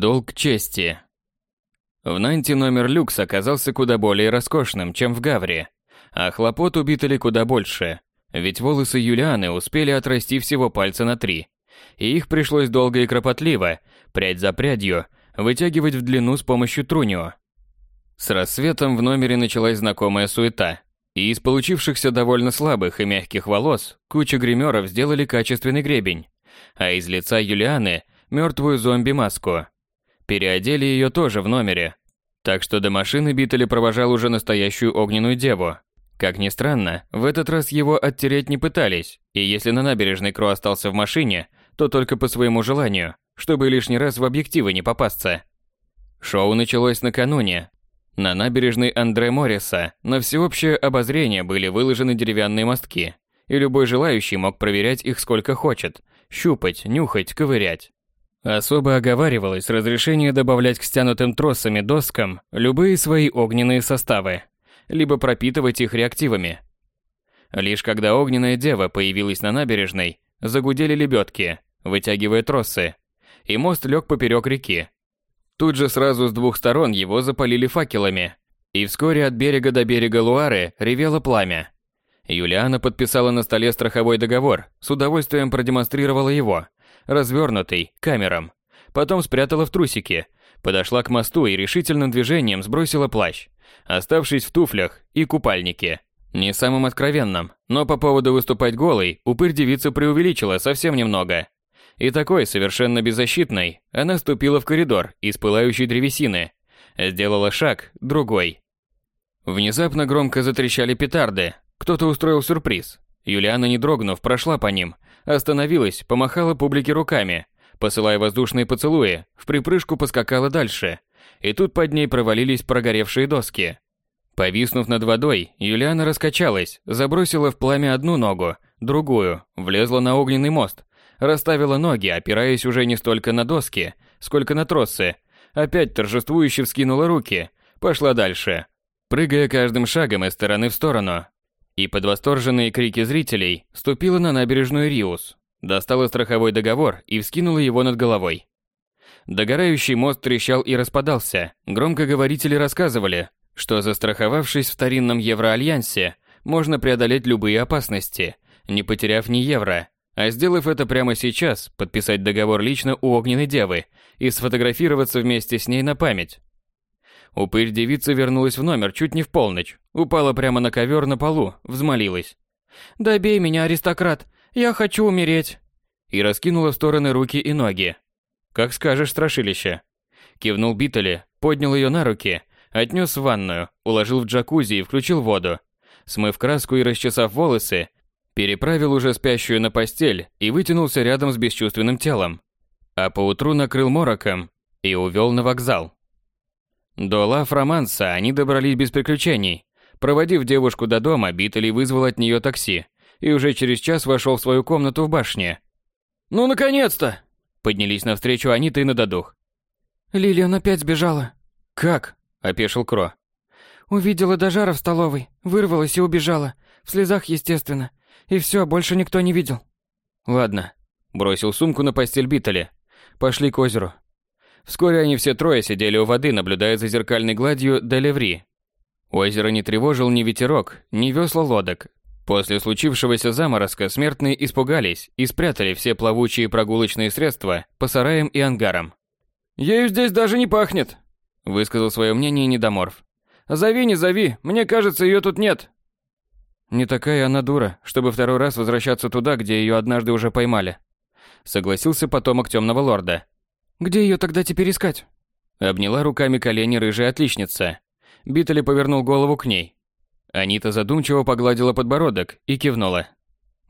Долг чести. В Нанте номер люкс оказался куда более роскошным, чем в Гавре, а хлопот убитали куда больше, ведь волосы Юлианы успели отрасти всего пальца на три, и их пришлось долго и кропотливо, прядь за прядью, вытягивать в длину с помощью трунио. С рассветом в номере началась знакомая суета, и из получившихся довольно слабых и мягких волос куча гримеров сделали качественный гребень, а из лица Юлианы – мертвую зомби-маску. Переодели ее тоже в номере, так что до машины Биттель провожал уже настоящую огненную деву. Как ни странно, в этот раз его оттереть не пытались, и если на набережной Кро остался в машине, то только по своему желанию, чтобы лишний раз в объективы не попасться. Шоу началось накануне. На набережной Андре Морриса на всеобщее обозрение были выложены деревянные мостки, и любой желающий мог проверять их сколько хочет, щупать, нюхать, ковырять. Особо оговаривалось разрешение добавлять к стянутым тросами доскам любые свои огненные составы, либо пропитывать их реактивами. Лишь когда огненная дева появилась на набережной, загудели лебедки, вытягивая тросы, и мост лег поперек реки. Тут же сразу с двух сторон его запалили факелами, и вскоре от берега до берега Луары ревело пламя. Юлиана подписала на столе страховой договор, с удовольствием продемонстрировала его, развернутый, камерам. Потом спрятала в трусики, подошла к мосту и решительным движением сбросила плащ, оставшись в туфлях и купальнике. Не самым откровенным, но по поводу выступать голой упырь девица преувеличила совсем немного. И такой, совершенно беззащитной, она ступила в коридор из пылающей древесины. Сделала шаг, другой. Внезапно громко затрещали петарды. Кто-то устроил сюрприз. Юлиана, не дрогнув, прошла по ним, остановилась, помахала публике руками, посылая воздушные поцелуи, в припрыжку поскакала дальше. И тут под ней провалились прогоревшие доски. Повиснув над водой, Юлиана раскачалась, забросила в пламя одну ногу, другую, влезла на огненный мост, расставила ноги, опираясь уже не столько на доски, сколько на тросы, опять торжествующе вскинула руки, пошла дальше, прыгая каждым шагом из стороны в сторону. И под восторженные крики зрителей ступила на набережную Риус, достала страховой договор и вскинула его над головой. Догорающий мост трещал и распадался. Громкоговорители рассказывали, что застраховавшись в старинном Евроальянсе, можно преодолеть любые опасности, не потеряв ни евро, а сделав это прямо сейчас, подписать договор лично у огненной девы и сфотографироваться вместе с ней на память. Упырь девица вернулась в номер чуть не в полночь, упала прямо на ковер на полу, взмолилась. «Добей меня, аристократ, я хочу умереть!» И раскинула в стороны руки и ноги. «Как скажешь, страшилище!» Кивнул Биттеле, поднял ее на руки, отнес в ванную, уложил в джакузи и включил воду. Смыв краску и расчесав волосы, переправил уже спящую на постель и вытянулся рядом с бесчувственным телом. А поутру накрыл мороком и увел на вокзал. До Ла Фроманса они добрались без приключений. Проводив девушку до дома, Биттель вызвал от нее такси и уже через час вошел в свою комнату в башне. «Ну, наконец-то!» Поднялись навстречу Анита и Нададух. «Лилиан опять сбежала». «Как?» – опешил Кро. «Увидела Дожара в столовой, вырвалась и убежала. В слезах, естественно. И все, больше никто не видел». «Ладно». Бросил сумку на постель Биттеля. «Пошли к озеру. Вскоре они все трое сидели у воды, наблюдая за зеркальной гладью Делеври. Озеро не тревожил ни ветерок, ни весла лодок. После случившегося заморозка смертные испугались и спрятали все плавучие прогулочные средства по сараям и ангарам. «Ею здесь даже не пахнет», – высказал свое мнение Недоморф. «Зови, не зови, мне кажется, ее тут нет». «Не такая она дура, чтобы второй раз возвращаться туда, где ее однажды уже поймали», – согласился потомок темного лорда. Где ее тогда теперь искать? Обняла руками колени рыжая отличница. Биттель повернул голову к ней. Анита задумчиво погладила подбородок и кивнула.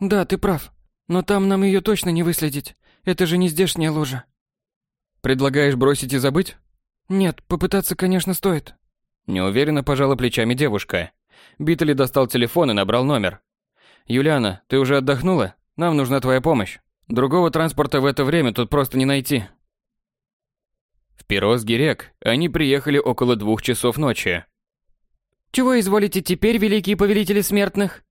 Да, ты прав. Но там нам ее точно не выследить. Это же не здешняя ложа. Предлагаешь бросить и забыть? Нет, попытаться, конечно, стоит. Неуверенно пожала плечами девушка. Биттель достал телефон и набрал номер. «Юлиана, ты уже отдохнула? Нам нужна твоя помощь. Другого транспорта в это время тут просто не найти. В Пирос-Гирек они приехали около двух часов ночи. «Чего изволите теперь, великие повелители смертных?»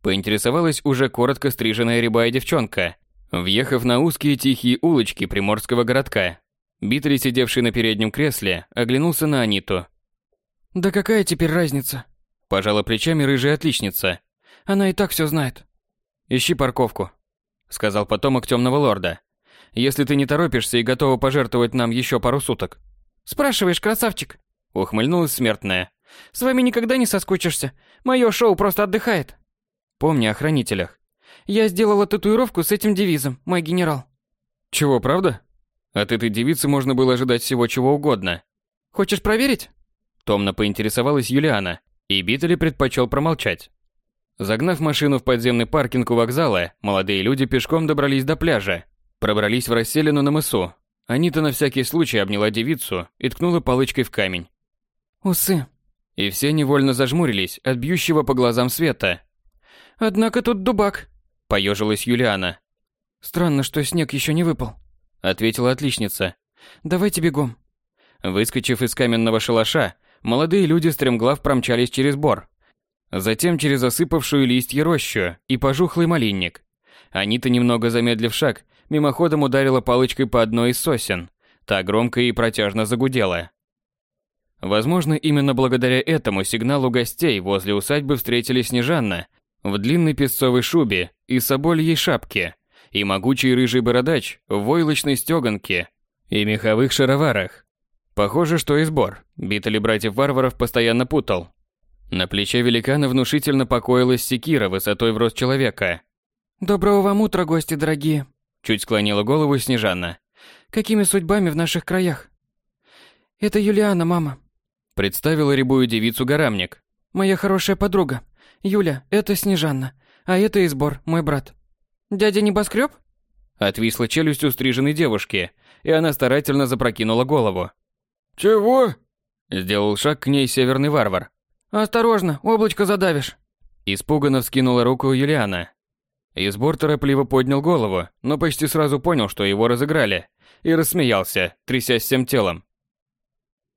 Поинтересовалась уже коротко стриженная рябая девчонка, въехав на узкие тихие улочки приморского городка. Битли, сидевший на переднем кресле, оглянулся на Аниту. «Да какая теперь разница?» Пожала плечами рыжая отличница. «Она и так все знает». «Ищи парковку», — сказал потомок темного лорда. «Если ты не торопишься и готова пожертвовать нам еще пару суток». «Спрашиваешь, красавчик?» — ухмыльнулась смертная. «С вами никогда не соскучишься. Мое шоу просто отдыхает». «Помни о хранителях». «Я сделала татуировку с этим девизом, мой генерал». «Чего, правда?» От этой девицы можно было ожидать всего чего угодно. «Хочешь проверить?» Томно поинтересовалась Юлиана, и Биттели предпочел промолчать. Загнав машину в подземный паркинг у вокзала, молодые люди пешком добрались до пляжа. Пробрались в расселину на мысу. Анита на всякий случай обняла девицу и ткнула палочкой в камень. «Усы». И все невольно зажмурились от бьющего по глазам света. «Однако тут дубак», — поежилась Юлиана. «Странно, что снег еще не выпал» ответила отличница. Давайте бегом. Выскочив из каменного шалаша, молодые люди стремглав промчались через бор, затем через осыпавшую листья рощу и пожухлый малинник. Анита, немного замедлив шаг, мимоходом ударила палочкой по одной из сосен. Та громко и протяжно загудела. Возможно, именно благодаря этому сигналу гостей возле усадьбы встретили Снежанна в длинной песцовой шубе и собольей шапке, и могучий рыжий бородач в войлочной стёганке и меховых шароварах. Похоже, что и сбор. Битали братьев-варваров постоянно путал. На плече великана внушительно покоилась секира высотой в рост человека. «Доброго вам утра, гости дорогие!» Чуть склонила голову Снежанна. «Какими судьбами в наших краях?» «Это Юлиана, мама», — представила рябую девицу Горамник. «Моя хорошая подруга. Юля, это Снежанна, а это Избор, мой брат. «Дядя Небоскреб?» Отвисла челюсть у стриженной девушки, и она старательно запрокинула голову. «Чего?» Сделал шаг к ней северный варвар. «Осторожно, облачко задавишь!» Испуганно вскинула руку Юлиана. Избор торопливо поднял голову, но почти сразу понял, что его разыграли, и рассмеялся, трясясь всем телом.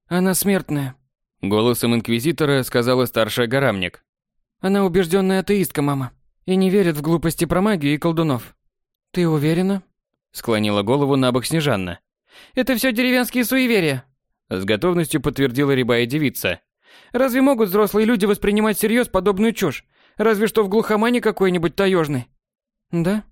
«Она смертная», — голосом инквизитора сказала старшая горамник. «Она убежденная атеистка, мама и не верит в глупости про магию и колдунов. Ты уверена? Склонила голову на бок Снежанна. Это все деревенские суеверия. С готовностью подтвердила рябая девица. Разве могут взрослые люди воспринимать всерьез подобную чушь? Разве что в глухомане какой-нибудь таежный. Да?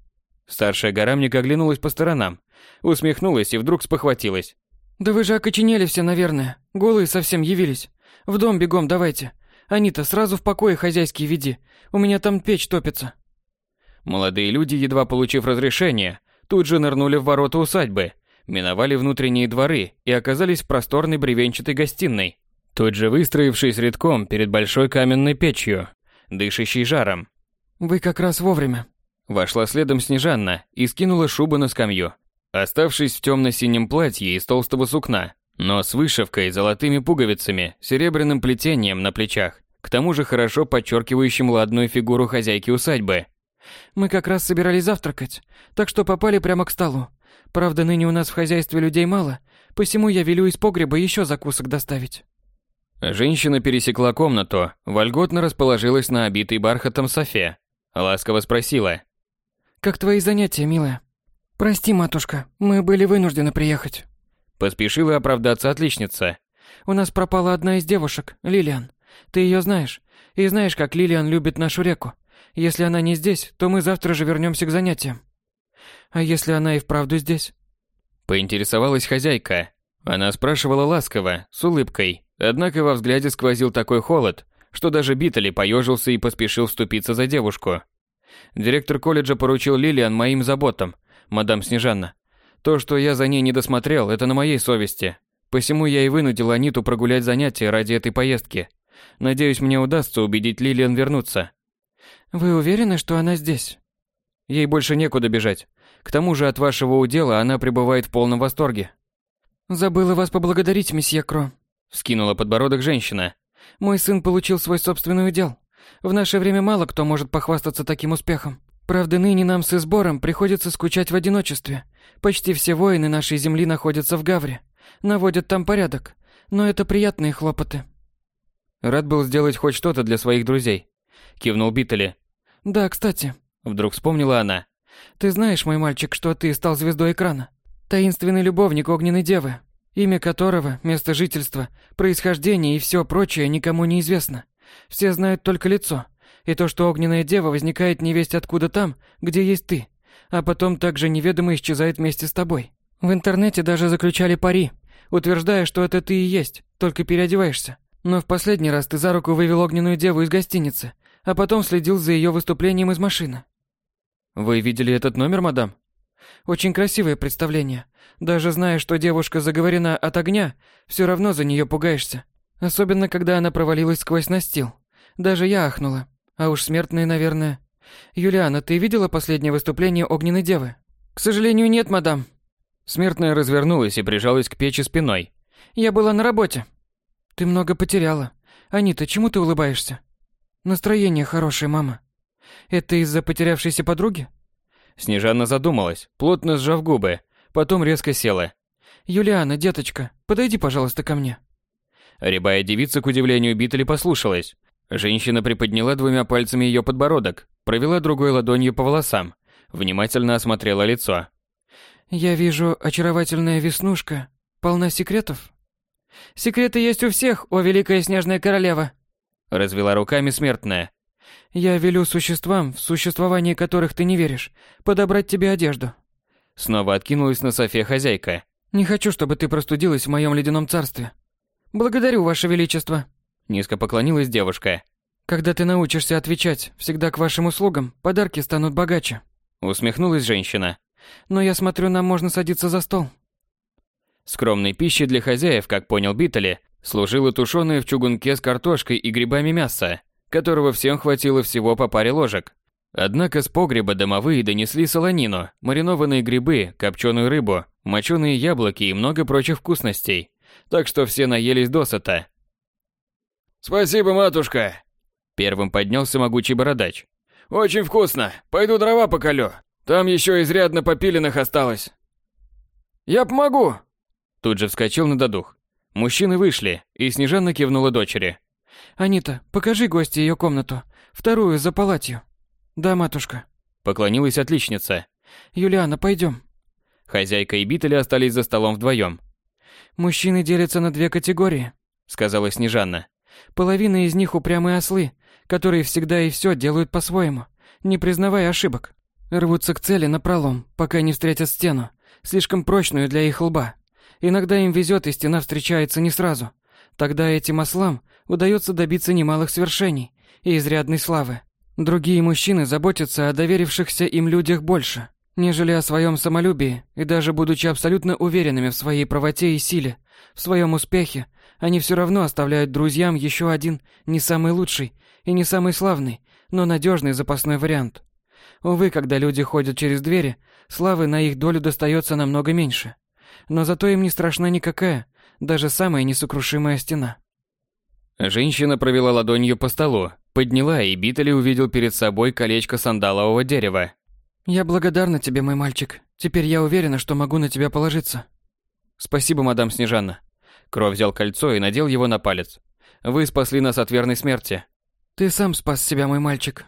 Старшая горамник оглянулась по сторонам, усмехнулась и вдруг спохватилась. Да вы же окоченели все, наверное. Голые совсем явились. В дом бегом давайте. Анита, сразу в покое хозяйский веди. У меня там печь топится. Молодые люди, едва получив разрешение, тут же нырнули в ворота усадьбы, миновали внутренние дворы и оказались в просторной бревенчатой гостиной, тут же выстроившись рядком перед большой каменной печью, дышащей жаром. «Вы как раз вовремя». Вошла следом Снежанна и скинула шубу на скамью, оставшись в темно-синем платье из толстого сукна, но с вышивкой, золотыми пуговицами, серебряным плетением на плечах к тому же хорошо подчеркивающим ладную фигуру хозяйки усадьбы. «Мы как раз собирались завтракать, так что попали прямо к столу. Правда, ныне у нас в хозяйстве людей мало, посему я велю из погреба еще закусок доставить». Женщина пересекла комнату, вольготно расположилась на обитой бархатом софе. Ласково спросила. «Как твои занятия, милая?» «Прости, матушка, мы были вынуждены приехать». Поспешила оправдаться отличница. «У нас пропала одна из девушек, Лилиан. Ты ее знаешь. И знаешь, как Лилиан любит нашу реку. Если она не здесь, то мы завтра же вернемся к занятиям. А если она и вправду здесь? Поинтересовалась хозяйка. Она спрашивала ласково, с улыбкой. Однако во взгляде сквозил такой холод, что даже Биттели поежился и поспешил вступиться за девушку. Директор колледжа поручил Лилиан моим заботам, мадам Снежанна. То, что я за ней не досмотрел, это на моей совести. Посему я и вынудил Аниту прогулять занятия ради этой поездки. Надеюсь, мне удастся убедить Лилиан вернуться. Вы уверены, что она здесь? Ей больше некуда бежать. К тому же от вашего удела она пребывает в полном восторге. Забыла вас поблагодарить, месье Кро. Вскинула подбородок женщина. Мой сын получил свой собственный удел. В наше время мало кто может похвастаться таким успехом. Правда, ныне нам с Избором приходится скучать в одиночестве. Почти все воины нашей земли находятся в Гавре. Наводят там порядок. Но это приятные хлопоты. Рад был сделать хоть что-то для своих друзей. Кивнул Биттели. Да, кстати. Вдруг вспомнила она. Ты знаешь, мой мальчик, что ты стал звездой экрана? Таинственный любовник огненной девы. имя которого, место жительства, происхождение и все прочее никому не известно. Все знают только лицо, и то, что огненная дева возникает невесть откуда там, где есть ты, а потом также неведомо исчезает вместе с тобой. В интернете даже заключали пари, утверждая, что это ты и есть, только переодеваешься. Но в последний раз ты за руку вывел огненную деву из гостиницы, а потом следил за ее выступлением из машины. Вы видели этот номер, мадам? Очень красивое представление. Даже зная, что девушка заговорена от огня, все равно за нее пугаешься. Особенно, когда она провалилась сквозь настил. Даже я ахнула. А уж смертные, наверное. Юлиана, ты видела последнее выступление огненной девы? К сожалению, нет, мадам. Смертная развернулась и прижалась к печи спиной. Я была на работе. Ты много потеряла. Анита, чему ты улыбаешься? Настроение хорошее, мама. Это из-за потерявшейся подруги? Снежана задумалась, плотно сжав губы, потом резко села. Юлиана, деточка, подойди, пожалуйста, ко мне. Рябая девица, к удивлению Битали, послушалась. Женщина приподняла двумя пальцами ее подбородок, провела другой ладонью по волосам, внимательно осмотрела лицо. «Я вижу, очаровательная веснушка полна секретов?» «Секреты есть у всех, о великая снежная королева!» Развела руками смертная. «Я велю существам, в существование которых ты не веришь, подобрать тебе одежду». Снова откинулась на София хозяйка. «Не хочу, чтобы ты простудилась в моем ледяном царстве». «Благодарю, ваше величество», Низко поклонилась девушка. Когда ты научишься отвечать всегда к вашим услугам, подарки станут богаче. Усмехнулась женщина. Но я смотрю, нам можно садиться за стол. Скромной пищей для хозяев, как понял Биттели, служило тушеное в чугунке с картошкой и грибами мясо, которого всем хватило всего по паре ложек. Однако с погреба домовые донесли солонину, маринованные грибы, копченую рыбу, моченые яблоки и много прочих вкусностей. Так что все наелись досыта. «Спасибо, матушка!» Первым поднялся могучий бородач. «Очень вкусно! Пойду дрова поколю. Там еще изрядно попиленных осталось». «Я помогу!» Тут же вскочил на додух. Мужчины вышли, и Снежана кивнула дочери. «Анита, покажи гости ее комнату. Вторую за палатью». «Да, матушка». Поклонилась отличница. «Юлиана, пойдем». Хозяйка и Битали остались за столом вдвоем. «Мужчины делятся на две категории», — сказала Снежанна. Половина из них упрямые ослы, которые всегда и все делают по-своему, не признавая ошибок. Рвутся к цели напролом, пока не встретят стену, слишком прочную для их лба. Иногда им везет, и стена встречается не сразу. Тогда этим ослам удается добиться немалых свершений и изрядной славы. Другие мужчины заботятся о доверившихся им людях больше, нежели о своем самолюбии, и даже будучи абсолютно уверенными в своей правоте и силе, в своем успехе, они все равно оставляют друзьям еще один не самый лучший и не самый славный, но надежный запасной вариант. Увы, когда люди ходят через двери, славы на их долю достается намного меньше. Но зато им не страшна никакая, даже самая несокрушимая стена. Женщина провела ладонью по столу, подняла, и Битали увидел перед собой колечко сандалового дерева. «Я благодарна тебе, мой мальчик. Теперь я уверена, что могу на тебя положиться». «Спасибо, мадам Снежанна», Кро взял кольцо и надел его на палец. Вы спасли нас от верной смерти. Ты сам спас себя, мой мальчик.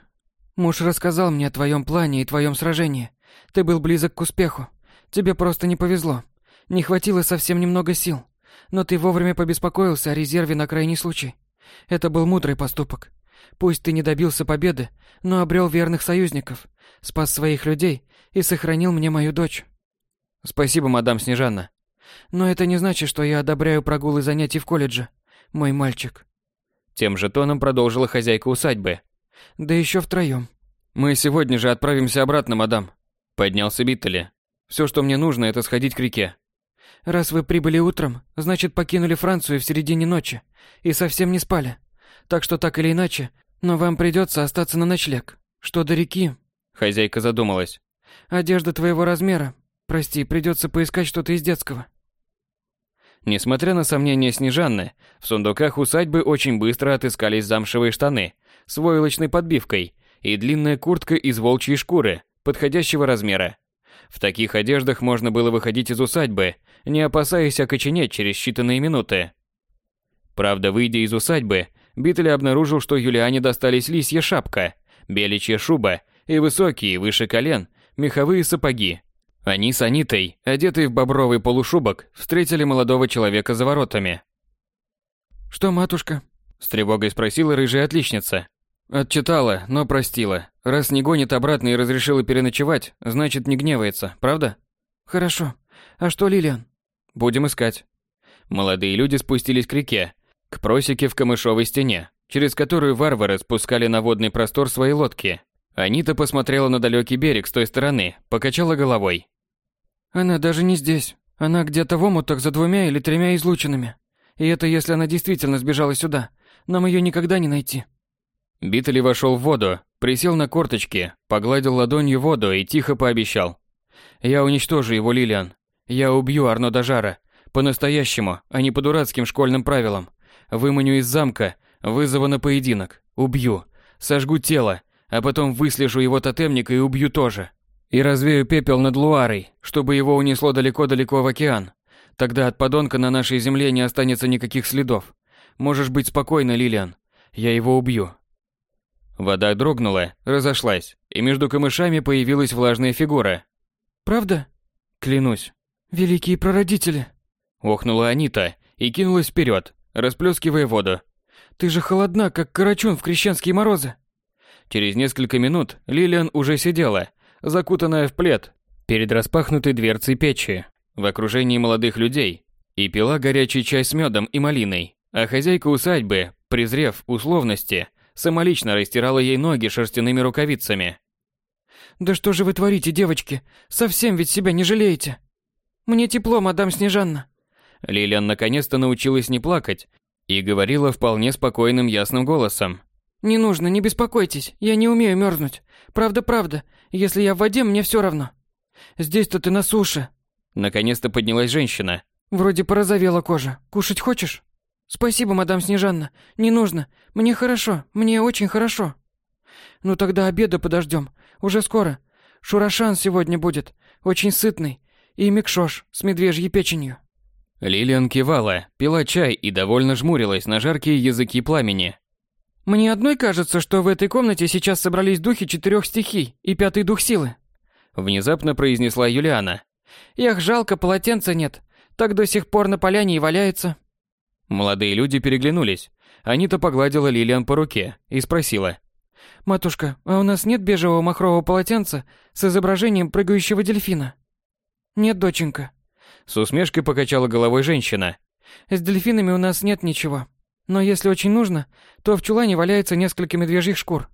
Муж рассказал мне о твоем плане и твоем сражении. Ты был близок к успеху. Тебе просто не повезло. Не хватило совсем немного сил. Но ты вовремя побеспокоился о резерве на крайний случай. Это был мудрый поступок. Пусть ты не добился победы, но обрел верных союзников, спас своих людей и сохранил мне мою дочь. Спасибо, мадам Снежанна. Но это не значит, что я одобряю прогулы занятий в колледже, мой мальчик. Тем же тоном продолжила хозяйка усадьбы. Да еще втроем. Мы сегодня же отправимся обратно, мадам. Поднялся Биттели. Все, что мне нужно, это сходить к реке. Раз вы прибыли утром, значит покинули Францию в середине ночи и совсем не спали. Так что так или иначе, но вам придется остаться на ночлег. Что до реки? Хозяйка задумалась. Одежда твоего размера. Прости, придется поискать что-то из детского. Несмотря на сомнения Снежанны, в сундуках усадьбы очень быстро отыскались замшевые штаны с войлочной подбивкой и длинная куртка из волчьей шкуры подходящего размера. В таких одеждах можно было выходить из усадьбы, не опасаясь окоченеть через считанные минуты. Правда, выйдя из усадьбы, Биттель обнаружил, что Юлиане достались лисья шапка, беличья шуба и высокие, выше колен, меховые сапоги. Они с Анитой, одетые в бобровый полушубок, встретили молодого человека за воротами. «Что, матушка?» – с тревогой спросила рыжая отличница. Отчитала, но простила. Раз не гонит обратно и разрешила переночевать, значит не гневается, правда? Хорошо. А что, Лилиан? Будем искать. Молодые люди спустились к реке, к просеке в камышовой стене, через которую варвары спускали на водный простор свои лодки. Анита посмотрела на далекий берег с той стороны, покачала головой. Она даже не здесь. Она где-то в омутах за двумя или тремя излучинами. И это если она действительно сбежала сюда. Нам ее никогда не найти. Битли вошел в воду, присел на корточки, погладил ладонью воду и тихо пообещал. «Я уничтожу его, Лилиан. Я убью Арно Дажара. По-настоящему, а не по дурацким школьным правилам. Выманю из замка, вызову на поединок. Убью. Сожгу тело, а потом выслежу его тотемника и убью тоже. И развею пепел над Луарой, чтобы его унесло далеко-далеко в океан. Тогда от подонка на нашей земле не останется никаких следов. Можешь быть спокойна, Лилиан. Я его убью, Вода дрогнула, разошлась, и между камышами появилась влажная фигура. «Правда?» «Клянусь». «Великие прародители!» Охнула Анита и кинулась вперед, расплескивая воду. «Ты же холодна, как карачун в крещенские морозы!» Через несколько минут Лилиан уже сидела, закутанная в плед, перед распахнутой дверцей печи, в окружении молодых людей, и пила горячий чай с медом и малиной, а хозяйка усадьбы, презрев условности, самолично растирала ей ноги шерстяными рукавицами. «Да что же вы творите, девочки? Совсем ведь себя не жалеете?» «Мне тепло, мадам Снежанна». Лилиан наконец-то научилась не плакать и говорила вполне спокойным ясным голосом. «Не нужно, не беспокойтесь, я не умею мерзнуть. Правда-правда, если я в воде, мне все равно. Здесь-то ты на суше». Наконец-то поднялась женщина. «Вроде порозовела кожа. Кушать хочешь?» «Спасибо, мадам Снежанна. Не нужно. Мне хорошо. Мне очень хорошо». «Ну тогда обеда подождем. Уже скоро. Шурашан сегодня будет. Очень сытный. И микшош с медвежьей печенью». Лилиан кивала, пила чай и довольно жмурилась на жаркие языки пламени. «Мне одной кажется, что в этой комнате сейчас собрались духи четырех стихий и пятый дух силы», внезапно произнесла Юлиана. «Эх, жалко, полотенца нет. Так до сих пор на поляне и валяется». Молодые люди переглянулись. Анита погладила Лилиан по руке и спросила. «Матушка, а у нас нет бежевого махрового полотенца с изображением прыгающего дельфина?» «Нет, доченька». С усмешкой покачала головой женщина. «С дельфинами у нас нет ничего. Но если очень нужно, то в чулане валяется несколько медвежьих шкур.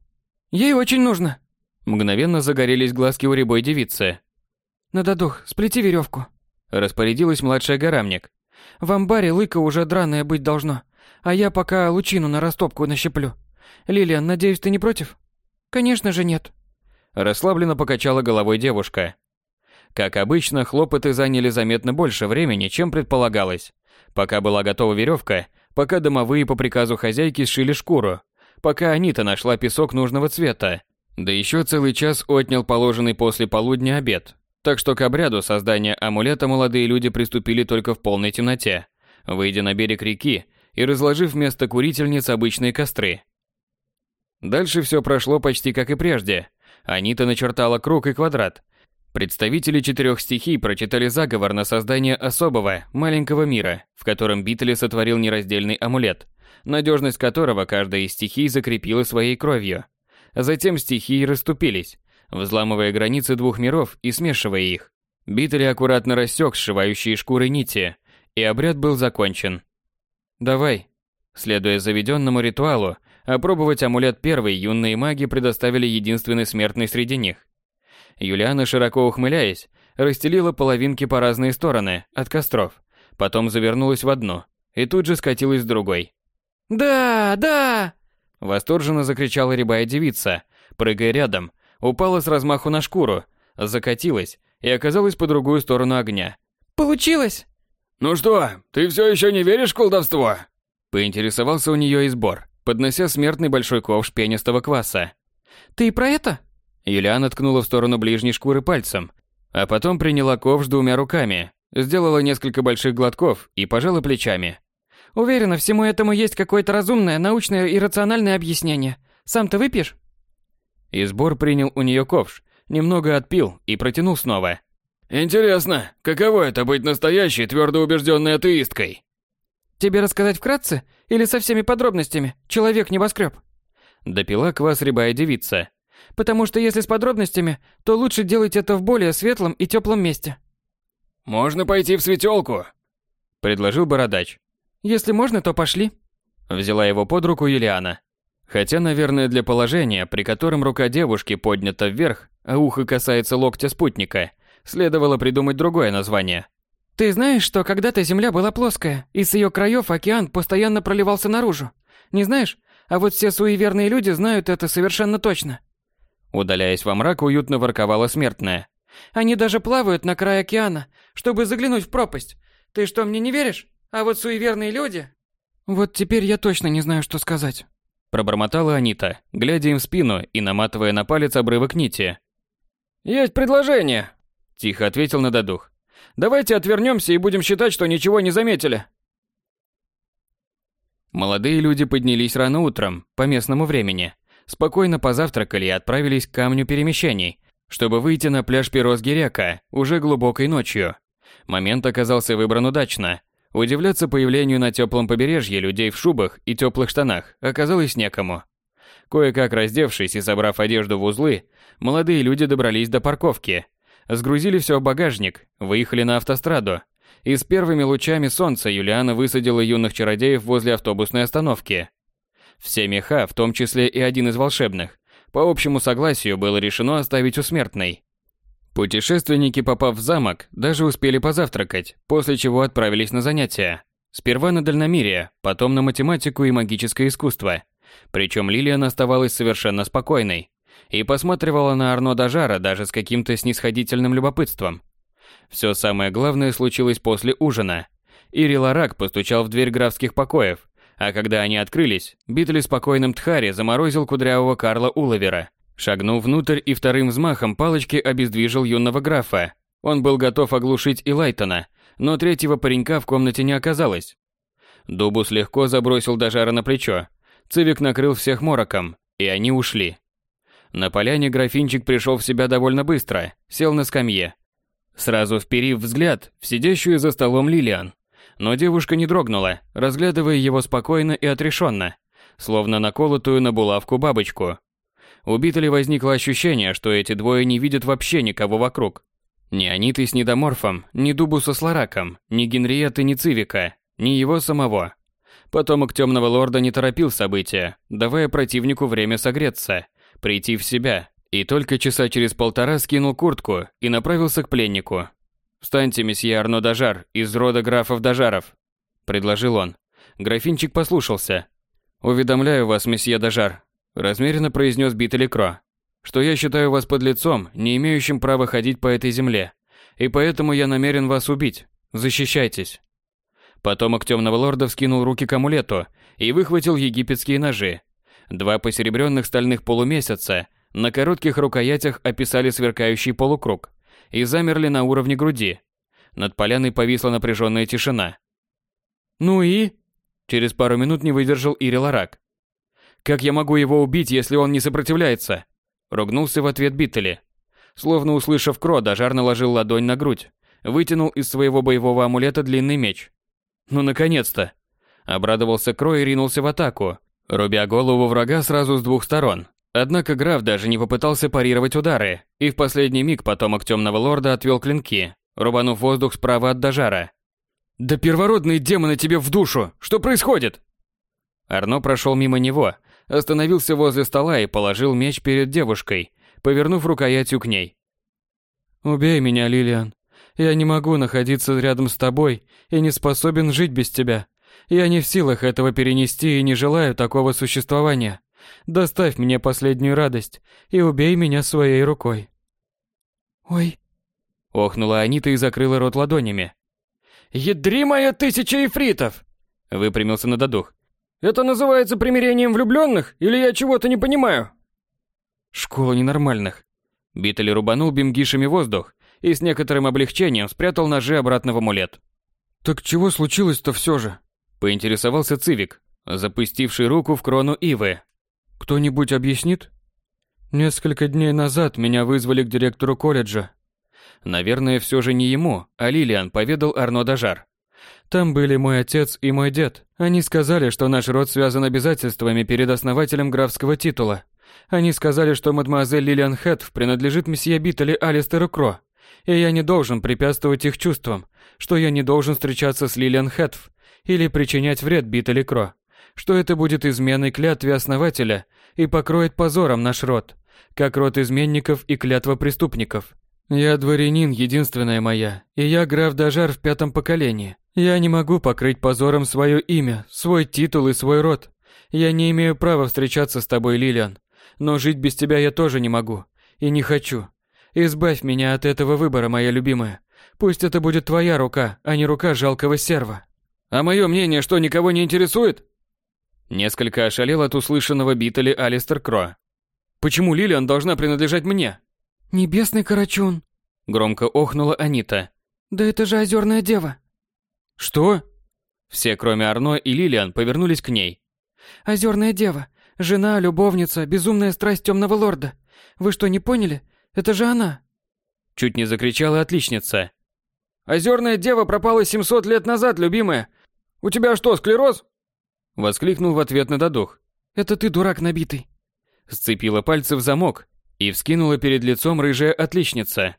Ей очень нужно!» Мгновенно загорелись глазки у рябой девицы. «Нададух, сплети веревку», — распорядилась младшая горамник. В амбаре лыка уже драное быть должно, а я пока лучину на растопку нащеплю. Лилиан, надеюсь, ты не против? Конечно же нет. Расслабленно покачала головой девушка. Как обычно, хлопоты заняли заметно больше времени, чем предполагалось. Пока была готова веревка, пока домовые по приказу хозяйки сшили шкуру, пока Анита нашла песок нужного цвета. Да еще целый час отнял положенный после полудня обед, так что к обряду создания амулета молодые люди приступили только в полной темноте, выйдя на берег реки и разложив вместо курительниц обычные костры. Дальше все прошло почти как и прежде. Анита начертала круг и квадрат. Представители четырех стихий прочитали заговор на создание особого, маленького мира, в котором Битли сотворил нераздельный амулет, надежность которого каждая из стихий закрепила своей кровью. Затем стихии расступились, взламывая границы двух миров и смешивая их. Битли аккуратно рассек сшивающие шкуры нити, и обряд был закончен. «Давай». Следуя заведенному ритуалу, опробовать амулет первой юные маги предоставили единственный смертный среди них. Юлиана, широко ухмыляясь, расстелила половинки по разные стороны от костров, потом завернулась в одну и тут же скатилась в другой. «Да, да!» Восторженно закричала рябая девица, прыгая рядом, упала с размаху на шкуру, закатилась и оказалась по другую сторону огня. «Получилось!» «Ну что, ты все еще не веришь в колдовство?» Поинтересовался у нее избор, поднося смертный большой ковш пенистого кваса. «Ты про это?» Юлиана ткнула в сторону ближней шкуры пальцем, а потом приняла ковш двумя руками, сделала несколько больших глотков и пожала плечами. «Уверена, всему этому есть какое-то разумное, научное и рациональное объяснение. Сам ты выпьешь?» И сбор принял у нее ковш, немного отпил и протянул снова. Интересно, каково это быть настоящей твердо убежденной атеисткой? Тебе рассказать вкратце или со всеми подробностями? Человек-небоскреб. Допила квас рябая девица. Потому что если с подробностями, то лучше делать это в более светлом и теплом месте. Можно пойти в светелку, предложил бородач. Если можно, то пошли. Взяла его под руку Юлиана. Хотя, наверное, для положения, при котором рука девушки поднята вверх, а ухо касается локтя спутника, следовало придумать другое название. Ты знаешь, что когда-то Земля была плоская, и с ее краев океан постоянно проливался наружу? Не знаешь? А вот все суеверные люди знают это совершенно точно. Удаляясь во мрак, уютно ворковала смертная. Они даже плавают на край океана, чтобы заглянуть в пропасть. Ты что, мне не веришь? А вот суеверные люди... Вот теперь я точно не знаю, что сказать. Пробормотала Анита, глядя им в спину и наматывая на палец обрывок нити. «Есть предложение!» Тихо ответил на додух. «Давайте отвернемся и будем считать, что ничего не заметили». Молодые люди поднялись рано утром, по местному времени. Спокойно позавтракали и отправились к камню перемещений, чтобы выйти на пляж Пирос-Гиряка уже глубокой ночью. Момент оказался выбран удачно. Удивляться появлению на теплом побережье людей в шубах и теплых штанах оказалось некому. Кое-как раздевшись и собрав одежду в узлы, молодые люди добрались до парковки. Сгрузили все в багажник, выехали на автостраду, и с первыми лучами солнца Юлиана высадила юных чародеев возле автобусной остановки. Все меха, в том числе и один из волшебных, по общему согласию было решено оставить у смертной. Путешественники, попав в замок, даже успели позавтракать, после чего отправились на занятия. Сперва на дальномерие, потом на математику и магическое искусство. Причем Лилиан оставалась совершенно спокойной и посматривала на Арно Дажара даже с каким-то снисходительным любопытством. Все самое главное случилось после ужина. Ири Ларак постучал в дверь графских покоев, а когда они открылись, Битли спокойным Тхари заморозил кудрявого Карла Уловера. Шагнул внутрь и вторым взмахом палочки обездвижил юного графа. Он был готов оглушить и Лайтона, но третьего паренька в комнате не оказалось. Дубус легко забросил Дажара на плечо. Цивик накрыл всех мороком, и они ушли. На поляне графинчик пришел в себя довольно быстро, сел на скамье, сразу вперив взгляд в сидящую за столом Лилиан. Но девушка не дрогнула, разглядывая его спокойно и отрешенно, словно наколотую на булавку бабочку. У Битали возникло ощущение, что эти двое не видят вообще никого вокруг. Ни Аниты с Недоморфом, ни Дубуса с Лараком, ни Генриетты, ни Цивика, ни его самого. Потомок Темного Лорда не торопил события, давая противнику время согреться, прийти в себя и только часа через полтора скинул куртку и направился к пленнику. «Встаньте, месье Арно Дажар, из рода графов Дажаров», — предложил он. Графинчик послушался. «Уведомляю вас, месье Дажар», — размеренно произнес Битали Кро, «что я считаю вас подлецом, не имеющим права ходить по этой земле, и поэтому я намерен вас убить. Защищайтесь». Потомок Темного Лорда вскинул руки к амулету и выхватил египетские ножи. Два посеребренных стальных полумесяца — на коротких рукоятях описали сверкающий полукруг и замерли на уровне груди. Над поляной повисла напряженная тишина. «Ну и?» Через пару минут не выдержал Ири Ларак. «Как я могу его убить, если он не сопротивляется?» Ругнулся в ответ Биттели. Словно услышав Кро, Дажар наложил ладонь на грудь, вытянул из своего боевого амулета длинный меч. «Ну, наконец-то!» Обрадовался Кро и ринулся в атаку, рубя голову врага сразу с двух сторон. Однако граф даже не попытался парировать удары, и в последний миг потомок Темного Лорда отвел клинки, рубанув воздух справа от Дажара. «Да первородные демоны тебе в душу! Что происходит?» Арно прошел мимо него, остановился возле стола и положил меч перед девушкой, повернув рукоятью к ней. «Убей меня, Лилиан. Я не могу находиться рядом с тобой и не способен жить без тебя. Я не в силах этого перенести и не желаю такого существования. Доставь мне последнюю радость и убей меня своей рукой. Ой. Охнула Анита и закрыла рот ладонями. Ядри моя тысяча эфритов! Выпрямился на додух. Это называется примирением влюбленных, или я чего-то не понимаю? Школа ненормальных. Битали рубанул бимгишами воздух и с некоторым облегчением спрятал ножи обратно в амулет. «Так чего случилось-то все же?» Поинтересовался Цивик, запустивший руку в крону Ивы. Кто-нибудь объяснит? Несколько дней назад меня вызвали к директору колледжа. Наверное, все же не ему, а Лилиан поведал Арно Дажар. Там были мой отец и мой дед. Они сказали, что наш род связан обязательствами перед основателем графского титула. Они сказали, что мадемуазель Лилиан Хэтф принадлежит месье Биттеле Алистеру Кро, и я не должен препятствовать их чувствам, что я не должен встречаться с Лилиан Хэтф или причинять вред Биттеле Кро, что это будет изменой клятве основателя и покроет позором наш род, как род изменников и клятва преступников. Я дворянин, единственная моя, и я граф Дажар в пятом поколении. Я не могу покрыть позором свое имя, свой титул и свой род. Я не имею права встречаться с тобой, Лилиан, но жить без тебя я тоже не могу. И не хочу. Избавь меня от этого выбора, моя любимая. Пусть это будет твоя рука, а не рука жалкого серва. А мое мнение что, никого не интересует? Несколько ошалел от услышанного Биттели Алистер Кро. Почему Лилиан должна принадлежать мне? Небесный Карачун. Громко охнула Анита. Да это же озерная дева. Что? Все, кроме Арно и Лилиан, повернулись к ней. Озерная дева. Жена, любовница, безумная страсть темного лорда. Вы что, не поняли? Это же она. Чуть не закричала отличница. Озерная дева пропала 700 лет назад, любимая. У тебя что, склероз? Воскликнул в ответ на додух. Это ты дурак набитый. Сцепила пальцы в замок и вскинула перед лицом рыжая отличница.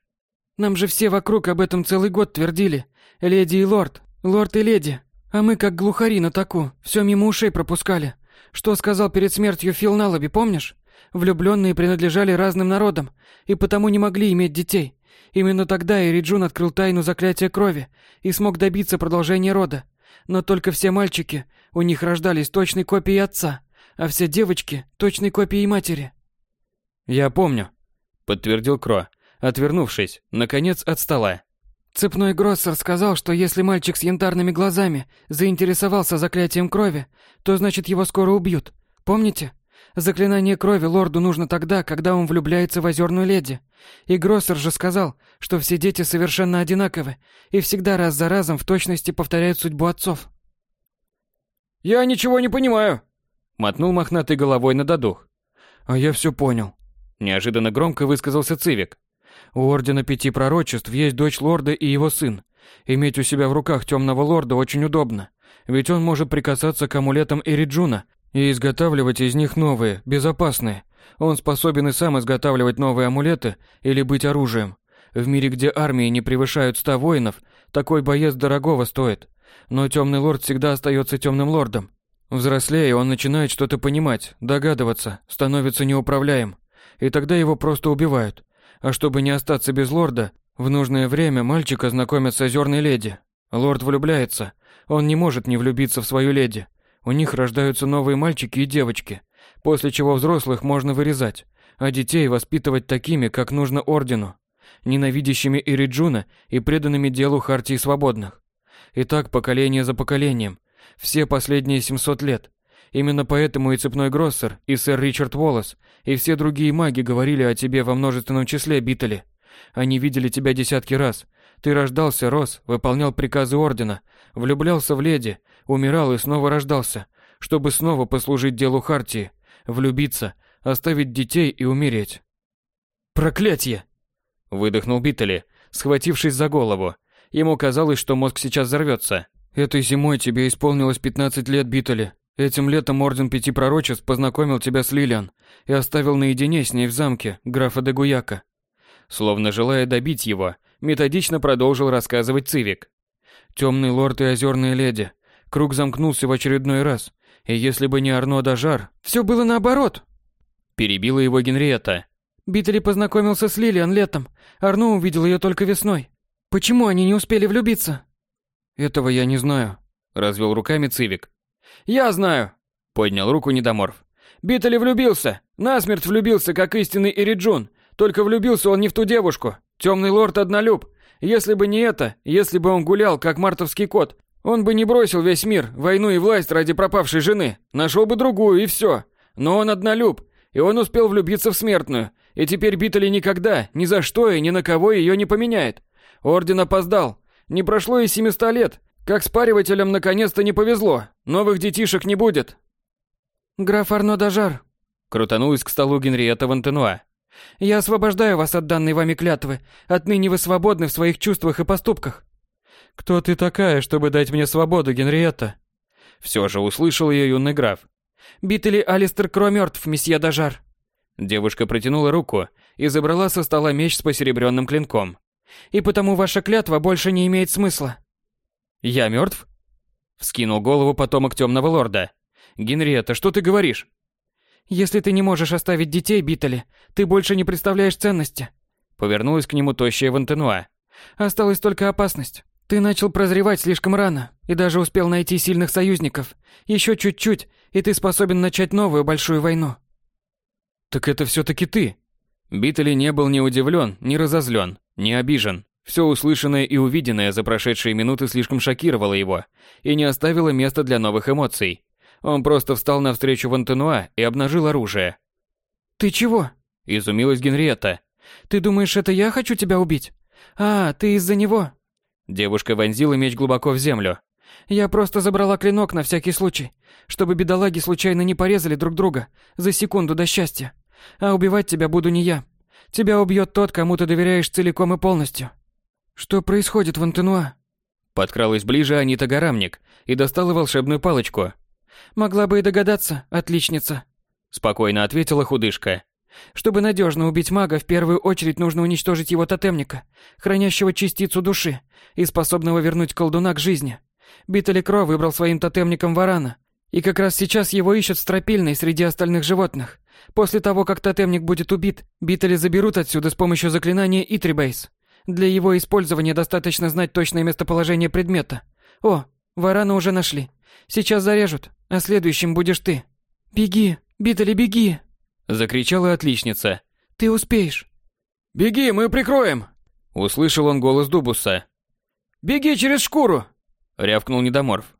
Нам же все вокруг об этом целый год твердили. Леди и лорд, лорд и леди. А мы как глухари на таку, все мимо ушей пропускали. Что сказал перед смертью Фил Налаби, помнишь? Влюбленные принадлежали разным народам и потому не могли иметь детей. Именно тогда Эриджун открыл тайну заклятия крови и смог добиться продолжения рода. Но только все мальчики, у них рождались точной копией отца, а все девочки – точной копией матери. «Я помню», – подтвердил Кро, отвернувшись, наконец, от стола. Цепной Гроссер сказал, что если мальчик с янтарными глазами заинтересовался заклятием крови, то значит его скоро убьют. Помните? Заклинание крови лорду нужно тогда, когда он влюбляется в озерную леди. И Гроссер же сказал, что все дети совершенно одинаковы и всегда раз за разом в точности повторяют судьбу отцов. «Я ничего не понимаю», — мотнул мохнатой головой на додух. «А я все понял», — неожиданно громко высказался Цивик. «У Ордена Пяти Пророчеств есть дочь лорда и его сын. Иметь у себя в руках темного лорда очень удобно, ведь он может прикасаться к амулетам Эриджуна и изготавливать из них новые, безопасные. Он способен и сам изготавливать новые амулеты или быть оружием. В мире, где армии не превышают ста воинов, такой боец дорогого стоит. Но темный лорд всегда остается темным лордом. Взрослея, он начинает что-то понимать, догадываться, становится неуправляем. И тогда его просто убивают. А чтобы не остаться без лорда, в нужное время мальчика знакомят с озерной леди. Лорд влюбляется. Он не может не влюбиться в свою леди. У них рождаются новые мальчики и девочки, после чего взрослых можно вырезать, а детей воспитывать такими, как нужно ордену, ненавидящими Ириджуна и преданными делу Хартии Свободных. И так поколение за поколением, все последние 700 лет. Именно поэтому и Цепной Гроссер, и сэр Ричард Уоллес, и все другие маги говорили о тебе во множественном числе, Биттели. Они видели тебя десятки раз. Ты рождался, рос, выполнял приказы Ордена, влюблялся в леди, умирал и снова рождался, чтобы снова послужить делу Хартии, влюбиться, оставить детей и умереть. «Проклятье!» – выдохнул Биттели, схватившись за голову. Ему казалось, что мозг сейчас взорвется. «Этой зимой тебе исполнилось 15 лет, Биттели. Этим летом Орден Пяти Пророчеств познакомил тебя с Лилиан и оставил наедине с ней в замке графа де Гуяка». Словно желая добить его, методично продолжил рассказывать Цивик. «Темный лорд и озерная леди, Круг замкнулся в очередной раз. И если бы не Арно Дажар... Все было наоборот. Перебила его Генриетта. Биттели познакомился с Лилиан летом. Арно увидел ее только весной. Почему они не успели влюбиться? Этого я не знаю. Развел руками Цивик. Я знаю. Поднял руку Недоморф. Биттели влюбился. Насмерть влюбился, как истинный Эриджун. Только влюбился он не в ту девушку. Темный лорд однолюб. Если бы не это, если бы он гулял, как мартовский кот, он бы не бросил весь мир, войну и власть ради пропавшей жены, нашел бы другую и все. Но он однолюб, и он успел влюбиться в смертную, и теперь Биттели никогда, ни за что и ни на кого ее не поменяет. Орден опоздал. Не прошло и 700 лет, как спаривателям наконец-то не повезло. Новых детишек не будет. Граф Арно Дажар. Крутанулась к столу Генриетта Вантенуа. Я освобождаю вас от данной вами клятвы. Отныне вы свободны в своих чувствах и поступках. Кто ты такая, чтобы дать мне свободу, Генриетта? Все же услышал ее юный граф. Бит Алистер Кро мертв, месье Дажар. Девушка протянула руку и забрала со стола меч с посеребренным клинком. И потому ваша клятва больше не имеет смысла. Я мертв? Вскинул голову потомок темного лорда. Генриетта, что ты говоришь? Если ты не можешь оставить детей, Биттели, ты больше не представляешь ценности. Повернулась к нему тощая Вантенуа. Осталась только опасность. Ты начал прозревать слишком рано и даже успел найти сильных союзников. Еще чуть-чуть, и ты способен начать новую большую войну. Так это все-таки ты. Биттели не был ни удивлен, ни разозлен, ни обижен. Все услышанное и увиденное за прошедшие минуты слишком шокировало его и не оставило места для новых эмоций. Он просто встал навстречу Вантенуа и обнажил оружие. «Ты чего?» – изумилась Генриетта. «Ты думаешь, это я хочу тебя убить? А, ты из-за него?» Девушка вонзила меч глубоко в землю. «Я просто забрала клинок на всякий случай, чтобы бедолаги случайно не порезали друг друга за секунду до счастья. А убивать тебя буду не я. Тебя убьет тот, кому ты доверяешь целиком и полностью». «Что происходит в Антенуа?» Подкралась ближе Анита Гарамник и достала волшебную палочку. Могла бы и догадаться, отличница. Спокойно ответила худышка. Чтобы надежно убить мага, в первую очередь нужно уничтожить его тотемника, хранящего частицу души и способного вернуть колдуна к жизни. Биттели Кро выбрал своим тотемником варана, и как раз сейчас его ищут в стропильной среди остальных животных. После того, как тотемник будет убит, Биттели заберут отсюда с помощью заклинания Итрибейс. Для его использования достаточно знать точное местоположение предмета. О, варана уже нашли. Сейчас зарежут, а следующим будешь ты. Беги, Битали, беги!» Закричала отличница. «Ты успеешь!» «Беги, мы прикроем!» Услышал он голос Дубуса. «Беги через шкуру!» Рявкнул недоморф.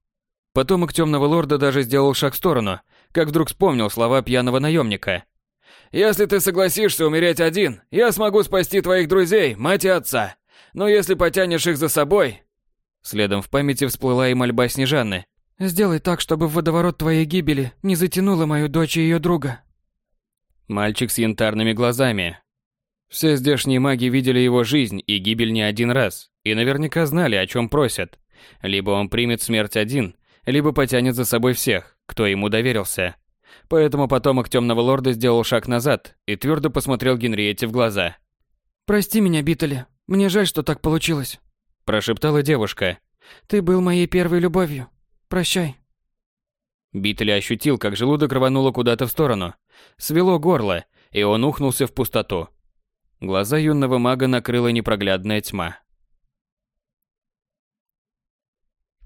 Потомок темного лорда даже сделал шаг в сторону, как вдруг вспомнил слова пьяного наемника. «Если ты согласишься умереть один, я смогу спасти твоих друзей, мать и отца. Но если потянешь их за собой...» Следом в памяти всплыла и мольба Снежаны, Сделай так, чтобы в водоворот твоей гибели не затянуло мою дочь и ее друга. Мальчик с янтарными глазами. Все здешние маги видели его жизнь и гибель не один раз, и наверняка знали, о чем просят. Либо он примет смерть один, либо потянет за собой всех, кто ему доверился. Поэтому потомок Темного Лорда сделал шаг назад и твердо посмотрел Генриетте в глаза. «Прости меня, Биттели. Мне жаль, что так получилось», – прошептала девушка. «Ты был моей первой любовью. Прощай. Битли ощутил, как желудок рвануло куда-то в сторону. Свело горло, и он ухнулся в пустоту. Глаза юного мага накрыла непроглядная тьма.